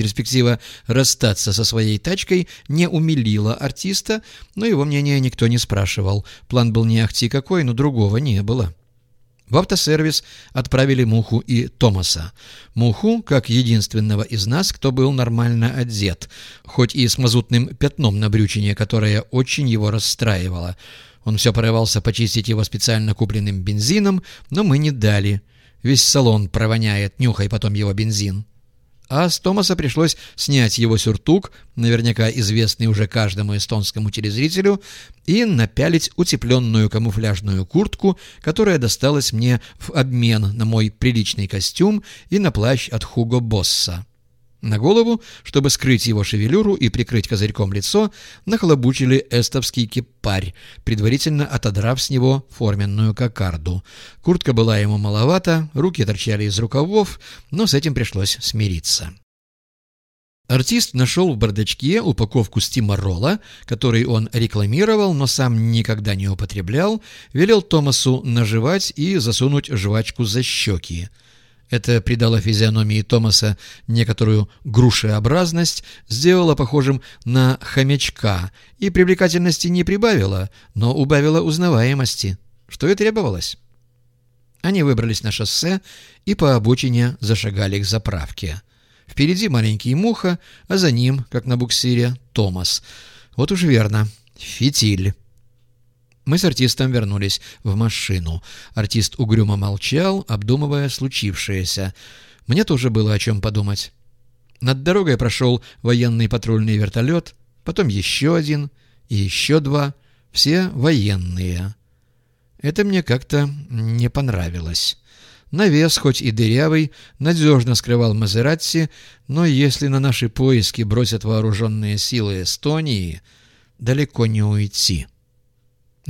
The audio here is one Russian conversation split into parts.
Перспектива расстаться со своей тачкой не умилила артиста, но его мнение никто не спрашивал. План был не ахти какой, но другого не было. В автосервис отправили Муху и Томаса. Муху, как единственного из нас, кто был нормально одет, хоть и с мазутным пятном на брючине, которое очень его расстраивало. Он все порывался почистить его специально купленным бензином, но мы не дали. Весь салон провоняет, нюхай потом его бензин а с Томаса пришлось снять его сюртук, наверняка известный уже каждому эстонскому телезрителю, и напялить утепленную камуфляжную куртку, которая досталась мне в обмен на мой приличный костюм и на плащ от Хуго Босса. На голову, чтобы скрыть его шевелюру и прикрыть козырьком лицо, нахлобучили эстовский кипарь, предварительно отодрав с него форменную кокарду. Куртка была ему маловата, руки торчали из рукавов, но с этим пришлось смириться. Артист нашел в бардачке упаковку стимарола, который он рекламировал, но сам никогда не употреблял, велел Томасу наживать и засунуть жвачку за щеки. Это придало физиономии Томаса некоторую грушеобразность, сделало похожим на хомячка и привлекательности не прибавило, но убавило узнаваемости, что и требовалось. Они выбрались на шоссе и по обочине зашагали к заправке. Впереди маленький Муха, а за ним, как на буксире, Томас. Вот уж верно, фитиль. Мы с артистом вернулись в машину. Артист угрюмо молчал, обдумывая случившееся. Мне тоже было о чем подумать. Над дорогой прошел военный патрульный вертолет, потом еще один и еще два, все военные. Это мне как-то не понравилось. Навес, хоть и дырявый, надежно скрывал Мазератти, но если на наши поиски бросят вооруженные силы Эстонии, далеко не уйти».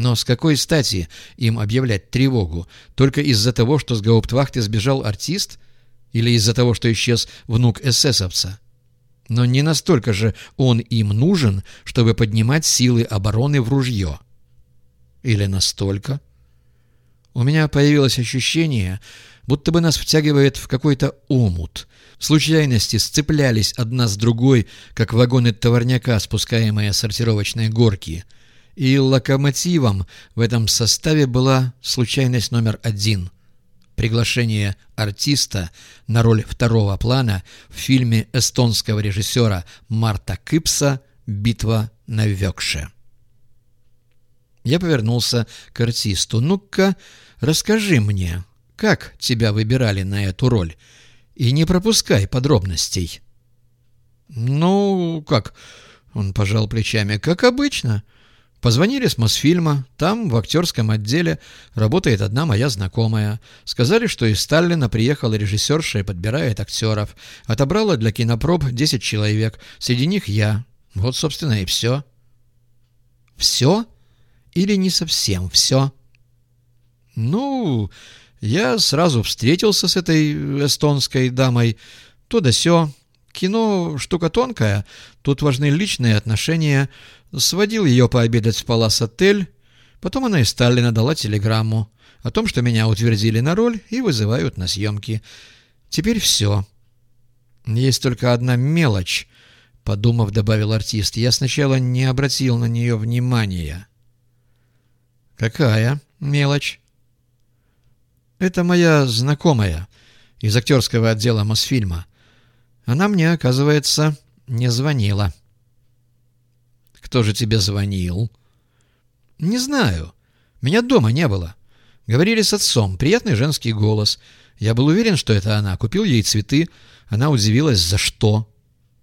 Но с какой стати им объявлять тревогу? Только из-за того, что с гауптвахты сбежал артист? Или из-за того, что исчез внук эсэсовца? Но не настолько же он им нужен, чтобы поднимать силы обороны в ружье. Или настолько? У меня появилось ощущение, будто бы нас втягивает в какой-то омут. Случайности сцеплялись одна с другой, как вагоны товарняка, спускаемые с сортировочной горки — и локомотивом в этом составе была случайность номер один – приглашение артиста на роль второго плана в фильме эстонского режиссера Марта Кипса «Битва на Векше». Я повернулся к артисту. «Ну-ка, расскажи мне, как тебя выбирали на эту роль? И не пропускай подробностей». «Ну, как?» — он пожал плечами. «Как обычно». Позвонили с Мосфильма, там, в актерском отделе, работает одна моя знакомая. Сказали, что из Сталина приехала режиссерша и подбирает актеров. Отобрала для кинопроб 10 человек, среди них я. Вот, собственно, и все. Все? Или не совсем все? Ну, я сразу встретился с этой эстонской дамой. То да сё. Кино штука тонкая, тут важны личные отношения. Сводил ее пообедать в Палас-отель, потом она из Сталина дала телеграмму о том, что меня утвердили на роль и вызывают на съемки. Теперь все. Есть только одна мелочь, подумав, добавил артист. Я сначала не обратил на нее внимания. Какая мелочь? Это моя знакомая из актерского отдела Мосфильма. Она мне, оказывается, не звонила. «Кто же тебе звонил?» «Не знаю. Меня дома не было. Говорили с отцом. Приятный женский голос. Я был уверен, что это она. Купил ей цветы. Она удивилась, за что.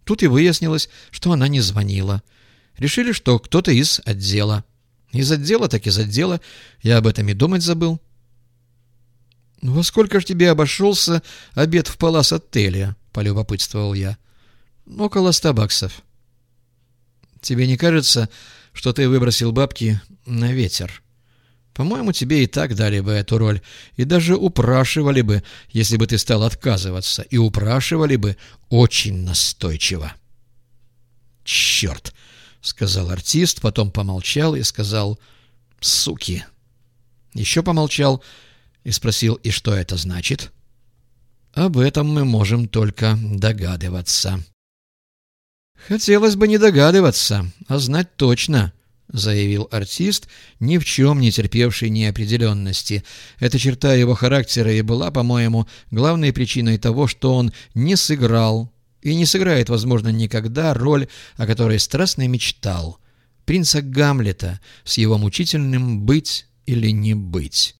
Тут и выяснилось, что она не звонила. Решили, что кто-то из отдела. Из отдела так из отдела. Я об этом и думать забыл». «Во сколько ж тебе обошелся обед в палас-отеле?» — полюбопытствовал я. «Около ста баксов». «Тебе не кажется, что ты выбросил бабки на ветер?» По-моему, тебе и так дали бы эту роль, и даже упрашивали бы, если бы ты стал отказываться, и упрашивали бы очень настойчиво. «Черт!» — сказал артист, потом помолчал и сказал «суки». Еще помолчал и спросил, и что это значит? Об этом мы можем только догадываться. «Хотелось бы не догадываться, а знать точно», — заявил артист, ни в чем не терпевший неопределенности. Эта черта его характера и была, по-моему, главной причиной того, что он не сыграл и не сыграет, возможно, никогда роль, о которой страстно мечтал — принца Гамлета с его мучительным «быть или не быть».